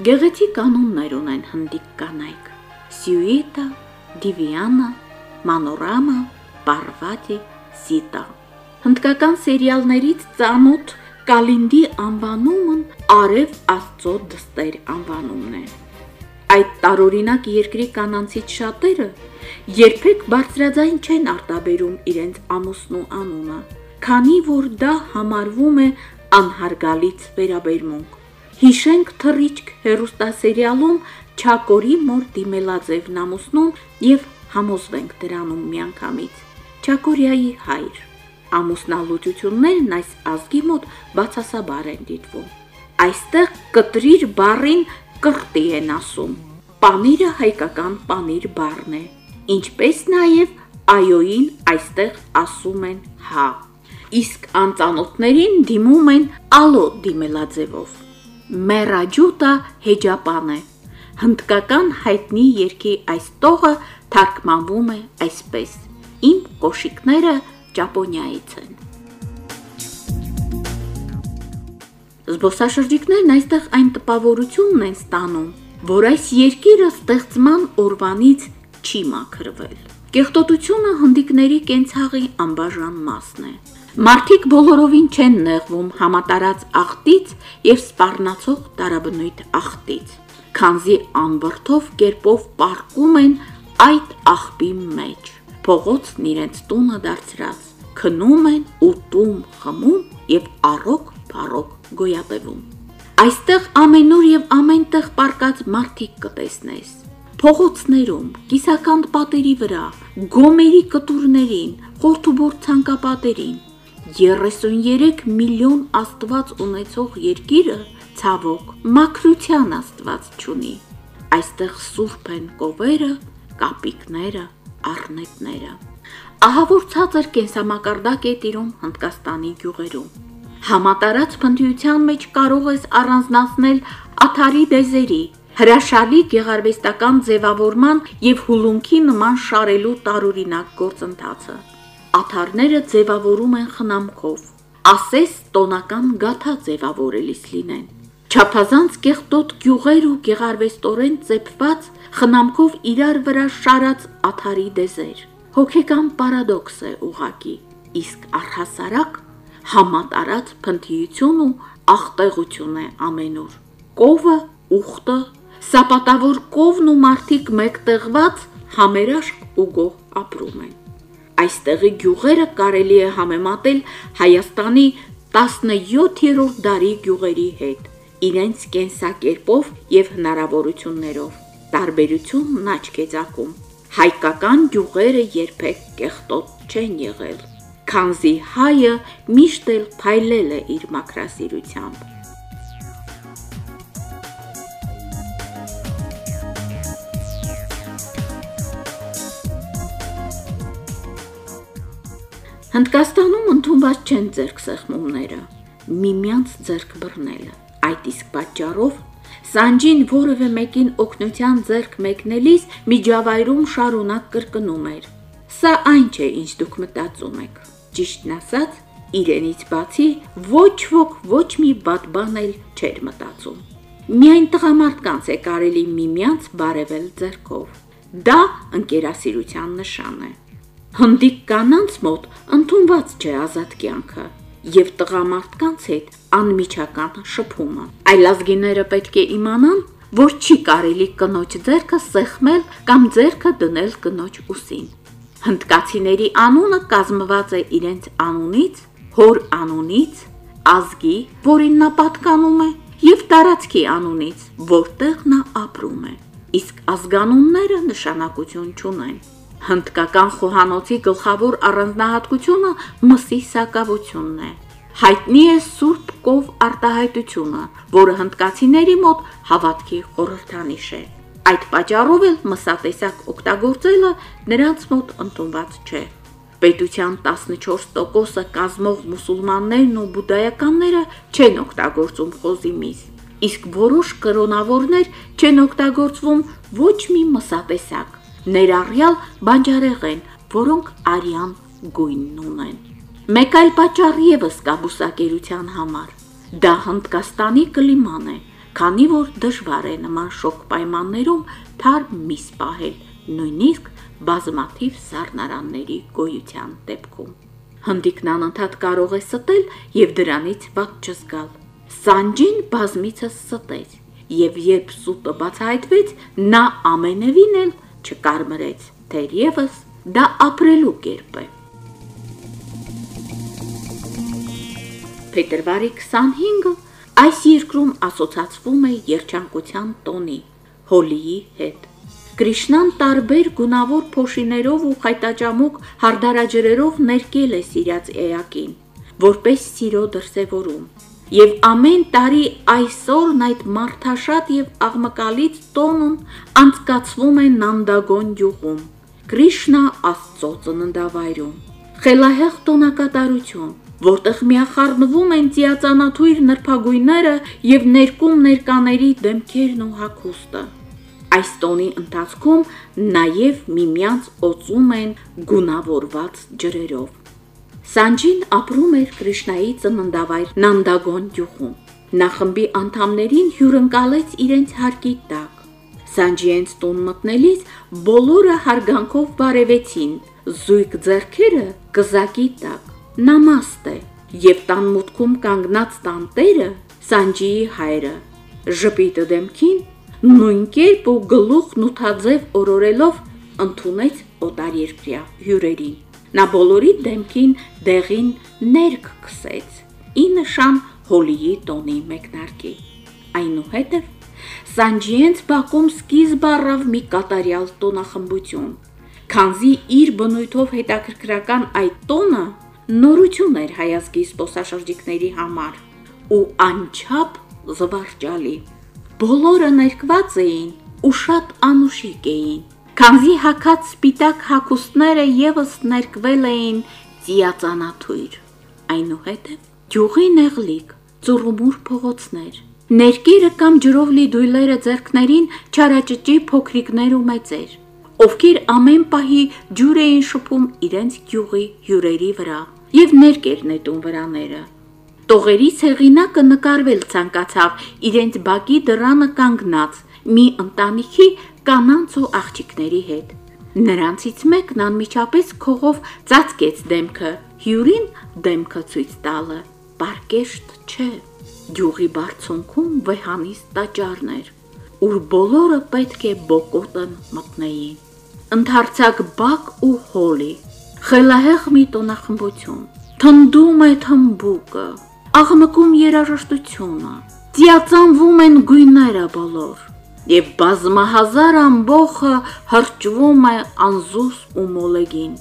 Գեղեցիկ անուններ ունեն հնդիկ կանայք. Սյուիտա, Դիվիանա, Մանորամա, Պարվատի, Սիտա։ Հնդկական սերիալներից ծանոթ Կալինդի անվանումն Արև Աստծո դստեր անվանումն է։ Այդ տարօրինակ երկրի կանանցից շատերը երբեք բարձրաձայն չեն արտաբերում իրենց ամուսնու անունը, քանի որ դա համարվում է անհարգալից վերաբերմունք։ Հիշենք թռիչք հերոստասերիալում Չակորի մոր դիմելաձև նամուսնում եւ համոզվենք դրանում միանգամից։ Չակորիայի հայր ամուսնալուծություններն այս ազգի մոտ բացասաբար են դիտվում։ Այստեղ կտրիր բառին կրտի են ասում։ Պանիրը հայկական պանիր բառն է, ինչպես նաև այոին այստեղ ասում են հա։ Իսկ անծանոթներին դիմում են ալո դիմելաձևով։ Մերաջուտա հեջապան է։ Հնդկական հայտնի երկի այս տողը թարգմանվում է այսպես. Իմ կոշիկները Ճապոնիայից են։ Զբոսաշրջիկներն այստեղ այն տպավորությունն են ստանում, որ այս երկիրը ստեղծման օրվանից չի մաքրվել։ Կեղտոտությունը հնդիկների կենցաղի անբաժան մասն է։ Մարդիկ բոլորովին չեն նեղվում համատարած ախտից եւ սպառնացող տարաբնույթ ախտից, քանզի անվրթով կերպով պարկում են այդ աղբի մեջ փողոցն իրենց տունը դարձրած, քնում են, ուտում, խմում եւ առոք փառոք գոյատևում։ Այստեղ ամենուր եւ ամենտեղ պարկած մարդիկ կտեսնես։ Փողոցներում, կիսական պատերի վրա, գոմերի կտուրներին, խորթուբոր ցանկապատերին 33 միլիոն աստված ունեցող երկիրը ցավոք մակրության աստված ճունի։ Այստեղ սուրբ են կովերը, կապիկները, առնետները։ Ահա որ ցածր կենսամակարդակ է տիրում Հնդկաստանի գյուղերում։ Համատարած փնտրության մեջ կարող ես առանձնացնել աթարի դեզերի, հրաշալի գեղարվեստական ձևավորման եւ հուլունքի նման շարելու տարօրինակ գործընթացը։ Աթարները ձևավորում են խնամքով, ասես տոնական գաթա ձևավորելիս լինեն։ Չափազանց կեղտոտ գյուղեր ու գեղարվեստորեն ծեփված խնամքով իրար վրա շարած աթարի դեզեր։ Հոգեկան պարադոքս է ուղակի, իսկ առհասարակ համատարած փնթիություն ու աղտեղություն է ամենուր։ Կովը, ուխտը, սապատավոր կովն ու մարդիկ մեկտեղված համերաշք ու գող ապրում են։ Այստեղի գյուղերը կարելի է համեմատել Հայաստանի 17-րդ դարի գյուղերի հետ, իրենց կենսակերպով եւ հնարավորություններով տարբերությունն աչք է ցակում։ Հայկական գյուղերը երբեք կեղտոտ չեն եղել, քանզի հայը միշտ էլ փայլել է իր մակրասիրությամբ։ Հնդկաստանում ընդունված չեն ձերք սեղմումները, միմյանց ձերք բռնելը։ Այդ իսկ պատճառով Սանջին որևէ մեկին օգնության ձեռք մեկնելիս միջավայրում շարունակ կրկնում էր. Սա այն չէ, ինչ դուք մտածում եք։ Ճիշտն ասած, իրենից բացի ոչ ոք ոչ մի բադ բան էլ չէր մտածում։ Միայն տղամարդկանց է կարելի միմյանց բարևել ձեռքով։ Դա ընկերասիրության նշան է։ Հնդիկ կանանց մոտ ընդունված չէ ազատ կյանքը եւ տղամարդկանց հետ անմիջական շփումը։ Այլազգիները պետք է իմանան, որ չի կարելի կնոջ ձեռքը սեղմել կամ ձեռքը դնել կնոջ ուսին։ Հնդկացիների անունը կազմված է իրենց անունից, հոր անունից, ազգի, որին նա պատկանում է, եւ տարածքի անունից, որտեղ նա ապրում է։ Իսկ ազգանունները նշանակություն չունեն։ Հնդկական խոհանոցի գլխավոր առանձնահատկությունը մսի սակավությունն է։ Հայտնի է Սուրբ Կով արտահայտությունը, որը հնդկացիների մոտ հավատքի խորհրդանիշ է։ Այդ պատճառով էլ մսատեսակ օգտագործելը նրանց մոտ ընդունված չէ։ Պետության 14%-ը կազմող մուսուլմաններն ու բուդայականները չեն օգտագործում խոզի միս, իսկ որոշ կրոնավորներ չեն օգտագործվում ոչ մի մսատեսակ ներառյալ բանջարեղեն, որոնք արյան գույնն ունեն։ Մեկ այլ պատճառ եւս կա բուսակերության համար։ Դա Հնդկաստանի կլիման է, քանի որ դժվար է նման շոկ պայմաններում թարմ միս պահել, նույնիսկ բազմաթիվ սառնարանների գոյության դեպքում։ Հնդիկն անընդհատ կարող է ստել եւ դրանից ված չզգալ։ Սանջին բազմիցս ստեց, եւ երբ սուտը բացահայտվեց, նա ամենևին էլ չկարմրեց, թերևս դա ապրելու կերպ է։ Փետրվարի 25-ը այս երկրում ասոցացվում է երջանկության տոնի հոլիի հետ։ Կրիշնան տարբեր գունավոր փոշիներով ու խայտաճամուկ հարդարաջրերով ներկել է սիրած էակին, որպես սիրո դրսևորում։ Եվ ամեն տարի այսօրն այդ մարդաշատ եւ աղմկալից տոնն անցկացվում է Նանդագոն յուղում։ Կրիշնա Աստծո ծննդավայրում։ Խելահեղ տոնակատարություն, որտեղ միախառնվում են ծիածանաթույր նրբագույները եւ ներկում ներկաների դեմքերն ու հակոստը։ Այս տոնի ընթացքում նաև միմյանց օծում են գունավորված ջրերով։ Սանջին ապրում էր Կրիշնայի ծննդավայր Նանդագոն գյուղում։ Նա խմբի անդամներին հյուրընկալեց իրենց հարկի տակ։ Սանջիենց տուն մտնելիս բոլորը հարգանքով բարևեցին, զույգ ձեռքերը գզակի տակ նամաստե եւ տան մուտքում կանգնած տանտերը Սանջիի հայրը ժպիտը դեմքին նույն կերպ ու գլուխ նութաձև օրորելով ընդունեց օտար երկրյա հյուրերին նա բոլորի դեմքին դեղին ներք քսեց ի նշան հոլիի տոնի մեկնարկի այնուհետև Սանջիենց բակում սկիզբ առավ մի կատարյալ տոնախմբություն քանզի իր բնույթով հետաքրքրական այդ տոնը նորություն էր հայազգի սպոսաշրջիկների համար ու անչափ զվարճալի։ Բոլորը ներկված էին ու շատ անուշիկ էին։ Քանզի հակած սպիտակ հակոստները եւս ներկվել էին ծիածանաթույր։ Այնուհետև ջուղի նեղլիկ, ծուրումուր փողոցներ, ներկերը կամ ջրով լի դույլերը ձերքներին չարաճճի փոքրիկներ ու մեծեր, ովքեր ամեն պահի ջուր էին շփում իրենց գյուղի հյուրերի վրա եւ ներկեր նետուն վրաները։ Տողերի ցեղինակը նկարվել ցանկացավ իրենց բակի դռանը կանգնած մի ընտանիքի կանանց ու աղջիկների հետ։ Նրանցից մեկն անմիջապես քողով ծածկեց դեմքը, հյուրին դեմքը ցույց տալը։ Պարկեշտ չէ։ Գյուղի բարձունքում վեհանից տաճարներ, ուր բոլորը պետք է բոկոտն մտնեին։ Ընթարցակ բակ ու հոլի, խելահեղ մի տոնախմբություն։ Թնդում է թմբուկը, աղմկում երաժշտությունը, ծիածանվում են գույները բոլոր, եւ բազմահազար ամբողը հրճվում է անզուս ու մոլեգին։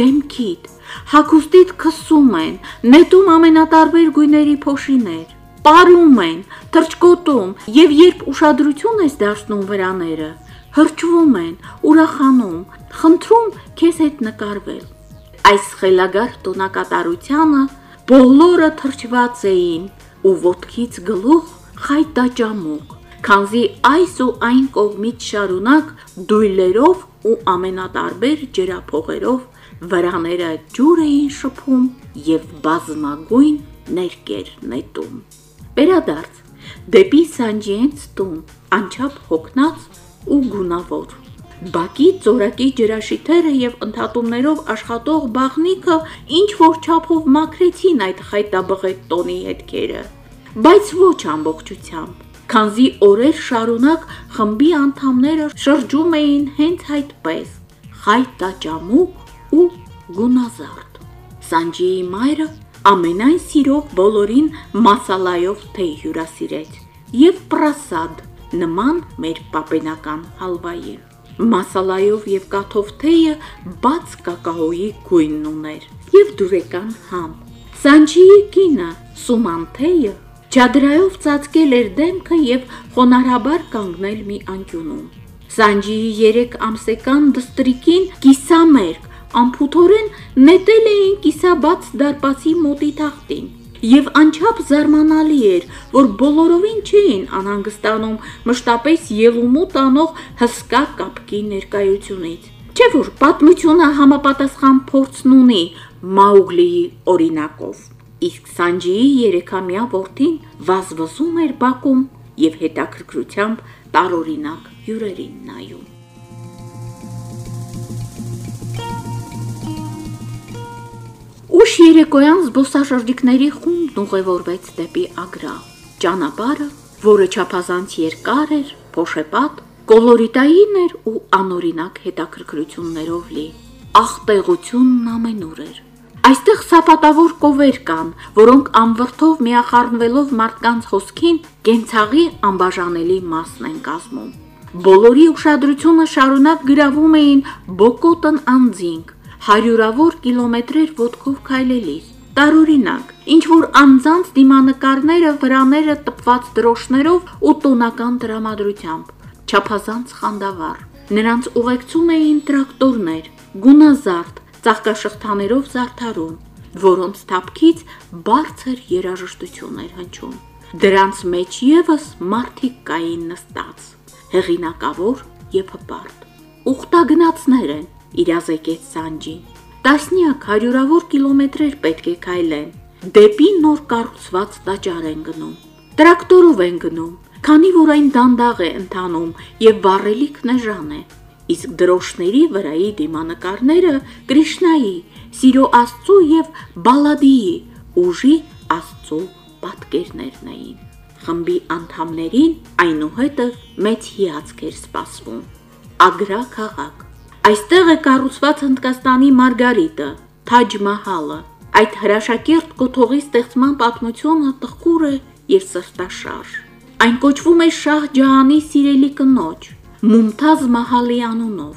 Դեմքիդ, հակոստիդ քսում են, նետում ամենատարբեր գույների փոշիներ, պարում են, թրջկոտում եւ երբ ուշադրություն ես դարձնում վրաները, հրճվում են, ուրախանում, խնդրում քեզ հետ նկարվել այս խելագար տոնակատարությանը բոլորը թրջված էին ու ոտքից գլուխ խայտաճամուկ, քանզի այս ու այն կողմից շարունակ դույլերով ու ամենատարբեր ջրափողերով վրաները ջուր էին շփում եւ բազմագույն ներկեր նետում։ Վերադարձ դեպի Սանջիենց տուն, անչափ հոգնած ու գունավոր Բակի ծորակի ջրաշիթերը եւ ընդհատումներով աշխատող բաղնիքը ինչ որ չափով մաքրեցին այդ խայտաբղետ տոնի հետքերը, բայց ոչ ամբողջությամբ։ Քանզի օրեր շարունակ խմբի անդամները շրջում էին հենց այդպես՝ խայտաճամուկ ու գունազարդ։ Սանջիի մայրը ամենայն սիրող բոլորին մասալայով թեյ հյուրասիրեց եւ պրասադ նման մեր պապենական հալվայի Մասալայով եւ կաթով թեյը բաց կակաոյի գույնն ուներ եւ դուրեկան համ։ Սանջիի կինը Սուման թեյը ճադրայով ծածկել էր դեմքը եւ խոնարհաբար կանգնել մի անկյունում։ Սանջիի 3 ամսեկան դստրիկին կիսամերկ ամփութորեն նետել էին կիսաբաց դարպասի մոտի թախտին եւ անչափ զարմանալի էր, որ բոլորովին չէին անհանգստանում մշտապես ելումու տանող հսկա կապկի ներկայությունից։ Չէ որ պատմությունը համապատասխան փորձն ունի Մաուգլիի օրինակով։ Իսկ Սանջիի երեքամյա որդին վազվզում էր բակում եւ հետաքրքրությամբ տարօրինակ հյուրերին նայում։ Ուշ երեկոյան զբոսաշրջիկների խումբն ուղևորվեց դեպի Ագրա։ Ճանապարհը, որը չափազանց երկար էր, փոշեպատ, կոլորիտային էր ու անորինակ հետաքրքրություններով լի։ Աղտեղությունն ամենուր էր։ Այստեղ սապատավոր կովեր կան, որոնք անվրդով միախառնվելով մարդկանց հոսքին կենցաղի անբաժանելի մասն են կազմում։ Բոլորի ուշադրությունը շարունակ գրավում էին Բոկոտն անձինք, հարյուրավոր կիլոմետրեր ոտքով քայլելիս։ Տարօրինակ, ինչ որ անձանց դիմանկարները վրաները տպված դրոշներով ու տոնական դրամատրությամբ, չափազանց խանդավառ։ Նրանց ուղեկցում էին տրակտորներ, գունազարդ, ծաղկաշղթաներով զարդարում, որոնց թափքից բարձր երաժշտություն էր հնչում։ Դրանց մեջ եւս մարդիկ կային նստած, հեղինակավոր եւ հպարտ։ Ուխտագնացներ են, իրազեկեց Սանջին։ Տասնյակ հարյուրավոր կիլոմետրեր պետք է քայլեն։ Դեպի նոր կառուցված տաճար են գնում։ Տրակտորով են գնում, քանի որ այն դանդաղ է ընթանում եւ վառելիքն էժան է իսկ դրոշների վրայի դիմանկարները Կրիշնայի, Սիրո Աստծո եւ Բալադիի ուժի Աստծո պատկերներն էին։ Խմբի անդամներին այնուհետև մեծ հիացք էր սպասվում։ Ագրա քաղաք։ Այստեղ է կառուցված Հնդկաստանի Մարգարիտը, Թաջ Մահալը։ Այդ հրաշակերտ կոթողի ստեղծման պատմությունը տխուր է եւ սրտաշարժ։ Այն կոչվում է Շահ Ջահանի սիրելի կնոջ, Մումթազ Մահալի անունով։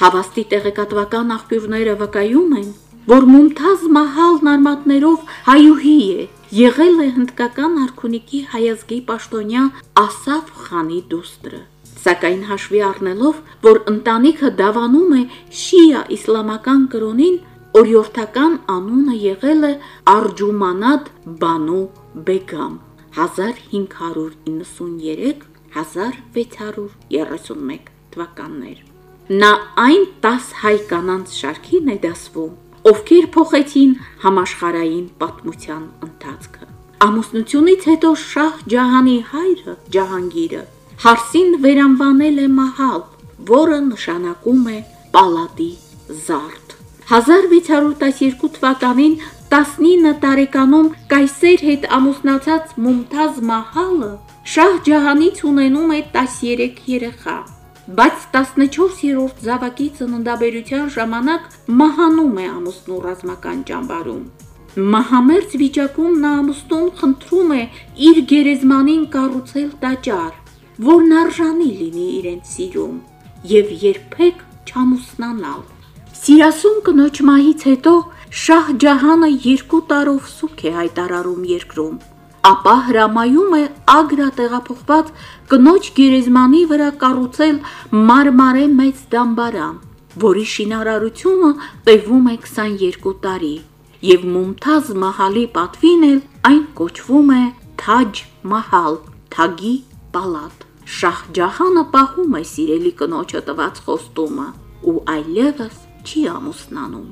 Հավաստի տեղեկատվական աղբյուրները վկայում են, որ Մումթազ Մահալն արմատներով հայուհի է, եղել է հնդկական արքունիքի հայազգի պաշտոնյա Ասաֆ խանի դուստրը։ Սակայն հաշվի առնելով, որ ընտանիքը դավանում է շիա իսլամական կրոնին, օրիորդական անունը եղել է Արջումանադ Բանու Բեգամ 1593 1631 թվականներ։ Նա այն 10 հայ կանանց շարքին է դասվում, ովքեր փոխեցին համաշխարային պատմության ընթացքը։ Ամուսնությունից հետո Շահ Ջահանի հայրը Ջահանգիրը հարսին վերանվանել է Մահալ, որը նշանակում է Պալատի զարդ։ 1612 թվականին 19 տարեկանում Կայսեր հետ ամուսնացած Մումթազ Մահալը Շահ Ջահանից ունենում է 13 երեխա, բայց 14-րդ զավակի ծննդաբերության ժամանակ մահանում է ամուսնու ռազմական ճամբարում։ Մահամերձ վիճակում նա ամուսնուն խնդրում է իր գերեզմանին կառուցել տաճար, որն արժանի լինի իրենց սիրում եւ երբեք չամուսնանալ։ Սիրասուն կնոջ մահից հետո Շահ Ջահանը երկու տարով սուք է հայտարարում երկրում ապա հրամայում է ագրա տեղափոխված կնոջ գերեզմանի վրա կառուցել մարմարե մեծ դամբարան, որի շինարարությունը տևում է 22 տարի, եւ Մումթազ Մահալի պատվին էլ այն կոչվում է Թաջ Մահալ, Թագի պալատ։ Շահ Ջահանը պահում է սիրելի կնոջը տված խոստումը ու այլևս չի ամուսնանում։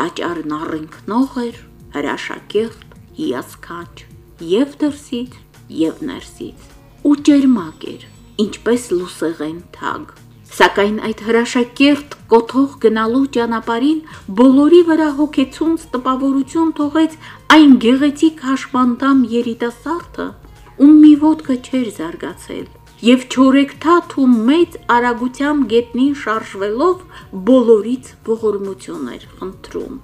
Տաճարն առինքնող էր, հրաշակերտ, հիասքանչ եւ դրսից եւ ներսից ու ջերմակ էր ինչպես լուսեղեն թագ Սակայն այդ հրաշակերտ կոթող գնալու ճանապարհին բոլորի վրա հոգեցունց տպավորություն թողեց այն գեղեցիկ հաշմանդամ երիտասարդը, ում մի ոտքը չէր զարգացել, եւ չորեկթաթ ու մեծ արագությամբ գետնին շարժվելով բոլորից ողորմություն էր խնդրում։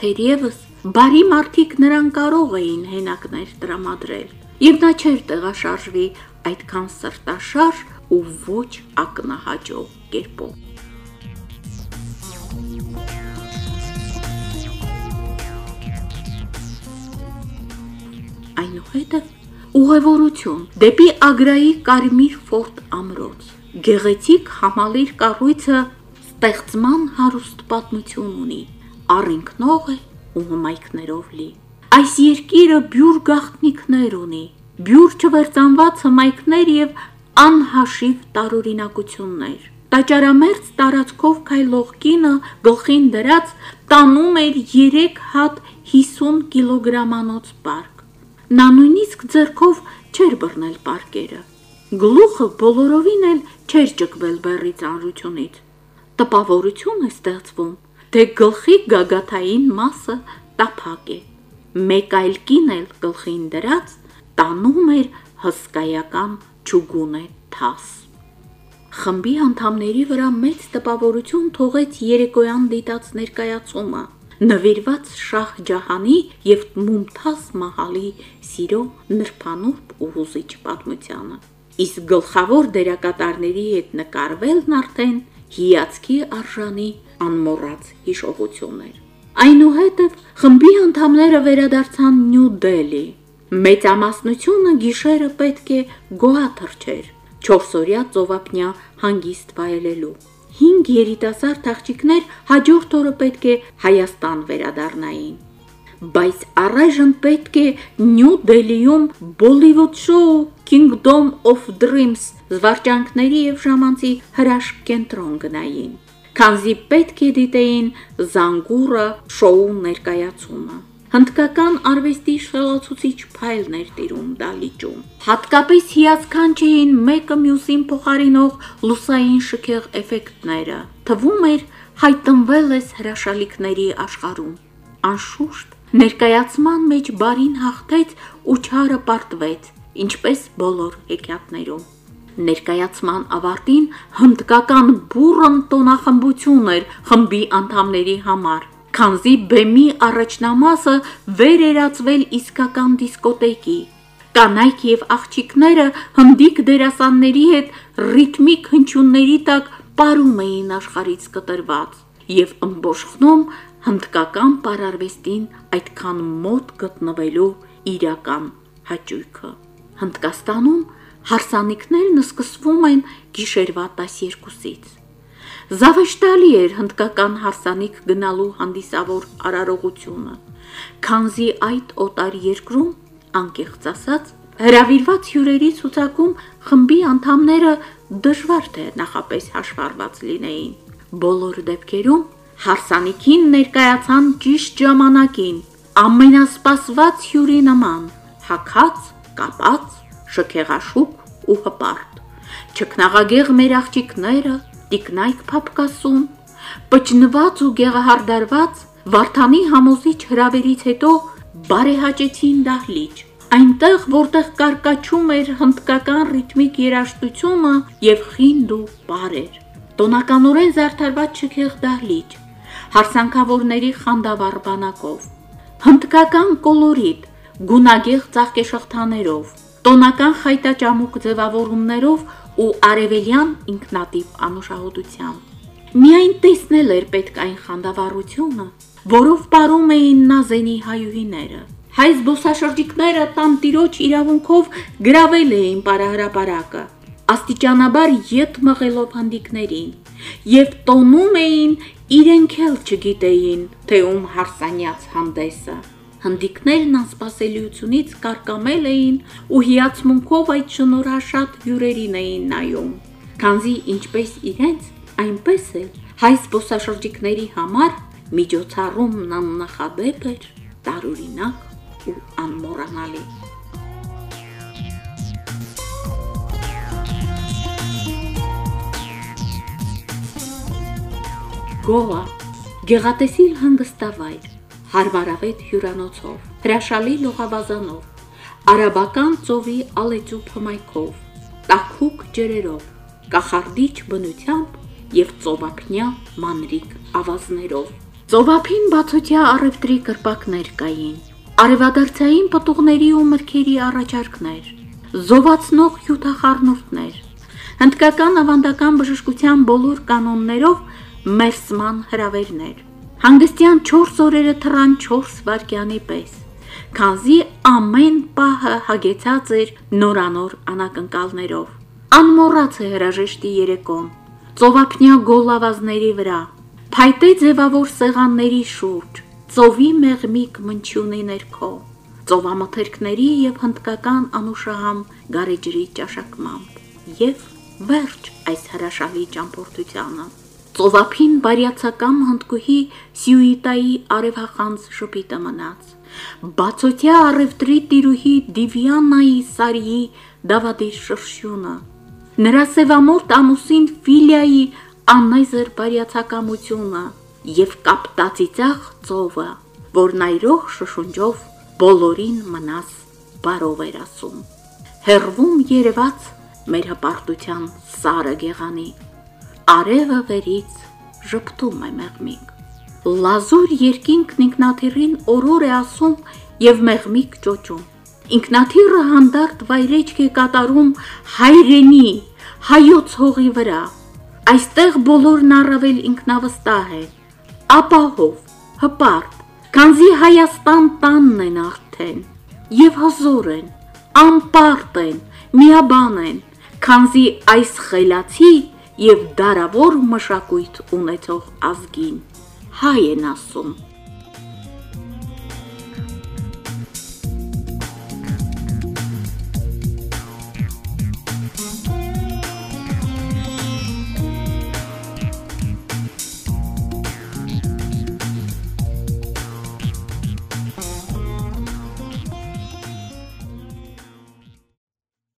Թերևս բարի մարդիկ նրան կարող էին հենակներ տրամադրել, եւ նա չէր տեղաշարժվի այդքան սրտաշար ու ոչ ակնահաճող կերպով։ Այնուհետև ուղևորություն դեպի Ագրայի Կարմիր ֆորտ ամրոց։ Գեղեցիկ համալիր կառույցը ստեղծման հարուստ պատմություն ունի առինքնող է ու հմայքներով լի։ Այս երկիրը բյուր գաղտնիքներ ունի, բյուր չվերցանված հմայքներ եւ անհաշիվ տարօրինակություններ։ Տաճարամերձ տարածքով քայլող կինը գլխին դրած տանում էր 3 հատ 50 կիլոգրամանոց պարկ։ Նա նույնիսկ ձեռքով չէր բռնել պարկերը։ Գլուխը բոլորովին էլ չէր ճկվել բեռի ծանրությունից։ Տպավորություն է ստեղծվում, թե գլխի գագաթային մասը տափակ է։ Մեկ այլ կին էլ գլխին դրած տանում էր հսկայական ճուգունե թաս։ Խմբի անդամների վրա մեծ տպավորություն թողեց երեկոյան դիտած ներկայացումը նվիրված Շահ Ջահանի եւ Մումթազ Մահալի սիրո նրբանուրբ ու հուզիչ պատմությանը։ Իսկ գլխավոր դերակատարների հետ նկարվելն արդեն հիացքի արժանի անմոռաց հիշողություն էր։ Այնուհետև խմբի անդամները վերադարձան Նյու Դելի։ Մեծամասնությունը գիշերը պետք է գոհա թռչեր, 4-օրյա ծովափնյա հանգիստ վայելելու։ 5 երիտասարդ աղջիկներ հաջորդ օրը պետք է Հայաստան վերադառնային։ Բայց առայժմ պետք է Նյու Դելիում Bollywood շոու Kingdom of Dreams զվարճանքների եւ ժամանցի հրաշք կենտրոն գնային։ Քանզի պետք է դիտեին Զանգուրը շոու ներկայացումը հնդկական արվեստի շլացուցիչ փայլն էր տիրում դալիճում։ Հատկապես հիացքան չէին մեկը մյուսին փոխարինող լուսային շքեղ էֆեկտները։ Թվում էր հայտնվել ես հրաշալիքների աշխարհում։ Անշուշտ ներկայացման մեջ բարին հաղթեց ու չարը պարտվեց, ինչպես բոլոր հեքիաթներում։ Ներկայացման ավարտին հնդկական բուրըն տոնախմբություն էր խմբի անդամների համար քանզի բեմի առաջնամասը վեր երացվել իսկական դիսկոտեկի։ Կանայք եւ աղջիկները հնդիկ դերասանների հետ ռիթմիկ հնչյունների տակ ապարում էին աշխարից կտրված եւ ըմբոշխնում հնդկական պարարվեստին այդքան մոտ գտնվելու իրական հաճույքը։ Հնդկաստանում հարսանիքներն սկսվում են գիշերվա 12-ից։ Զավեշտալի էր հնդկական հարսանիք գնալու հանդիսավոր արարողությունը, քանզի այդ օտար երկրում, անկեղծ ասած, հրավիրված հյուրերի ցուցակում խմբի անդամները դժվար թե նախապես հաշվառված լինեին։ Բոլոր դեպքերում հարսանիքին ներկայացան ճիշտ ժամանակին, ամենասպասված հյուրի նման, հակած, կապած, շքեղաշուկ ու հպարտ։ Չքնաղագեղ մեր աղջիկները տիկնայք փապկասում, պճնված ու գեղահարդարված Վարդանի համոզիչ հրավերից հետո բարեհաճեցին դահլիճ։ Այնտեղ, որտեղ կարկաչում էր հնդկական ռիթմիկ երաժշտությունը եւ խինդ ու բարեր։ Տոնականորեն զարդարված չքեղ դահլիճ, հարսանքավորների խանդավառ բանակով, հնդկական կոլորիտ, գունագեղ ծաղկեշղթաներով, տոնական խայտաճամուկ ձևավորումներով ու արևելյան ինքնատիպ անուշահոտությամբ։ Միայն տեսնել էր պետք այն խանդավառությունը, որով ապարում էին նազենի հայուհիները։ Հայ զբոսաշրջիկները տան տիրոջ իրավունքով գravel էին պարահրապարակը, աստիճանաբար յետ մղելով հանդիկներին, եւ տոնում էին իրենք էլ չգիտեին, թե ում հարսանյաց հանդեսը։ Հնդիկներն անսպասելիությունից կարկամել էին ու հիացմունքով այդ շնորհաշատ հյուրերին էին նայում։ Քանզի ինչպես իրենց, այնպես էլ հայ զբոսաշրջիկների համար միջոցառումն աննախադեպ էր, տարօրինակ ու անմոռանալի։ Գոա գեղատեսիլ հանգստավայր հարմարավետ հյուրանոցով, հրաշալի լողավազանով, արաբական ծովի ալեծուփ հմայքով, տաքուկ ջրերով, կախարդիչ բնությամբ եւ ծովափնյա մանրիկ ավազներով։ Ծովափին բացօթյա առևտրի կրպակներ կային, արևադարձային պտուղների ու մրգերի առաջարկներ, զովացնող հյութախառնուրդներ, հնդկական ավանդական բժշկության բոլոր կանոններով մերսման հրավերներ Հանգստյան 4 օրերը թռան 4 վայրկյանի պես, քանզի ամեն պահը հագեցած էր նորանոր անակնկալներով։ Անմոռաց է հրաժեշտի երեկոն, ծովափնյա գոլավազների վրա, փայտե ձևավոր սեղանների շուրջ, ծովի մեղմիկ մնչյունի ներքո, ծովամթերքների եւ հնդկական անուշահամ գարեջրի ճաշակմամբ եւ վերջ այս հրաշալի ճամփորդությանը Ծովափին բարյացակամ հնդկուհի Սյուիտայի արևախանձ շփիտը մնաց։ Բացօթյա արևտրի տիրուհի Դիվյանայի Սարիի դավադիր շրշյունը, նրա սևամորտ ամուսին Ֆիլիայի աննայզեր բարյացակամությունը եւ կապտացիծաղ ծովը, որ նայրող շշունջով բոլորին մնաս բարով էր ասում։ Հերվում երևաց մեր հպարտության սարը գեղանի։ Արևը վերից ժպտում է մեղմիկ։ Լազուր երկինքն ինքնաթիռին օրոր է ասում եւ մեղմիկ ճոճում։ Ինքնաթիռը հանդարտ վայրեջք է կատարում հայրենի, հայոց հողի վրա։ Այստեղ բոլորն առավել ինքնավստահ է, ապահով, հպարտ, քանզի Հայաստան տանն են արդեն, եւ հզոր են, անպարտ են, միաբան են, քանզի այս խելացի եւ դարավոր մշակույթ ունեցող ազգին հայ են ասում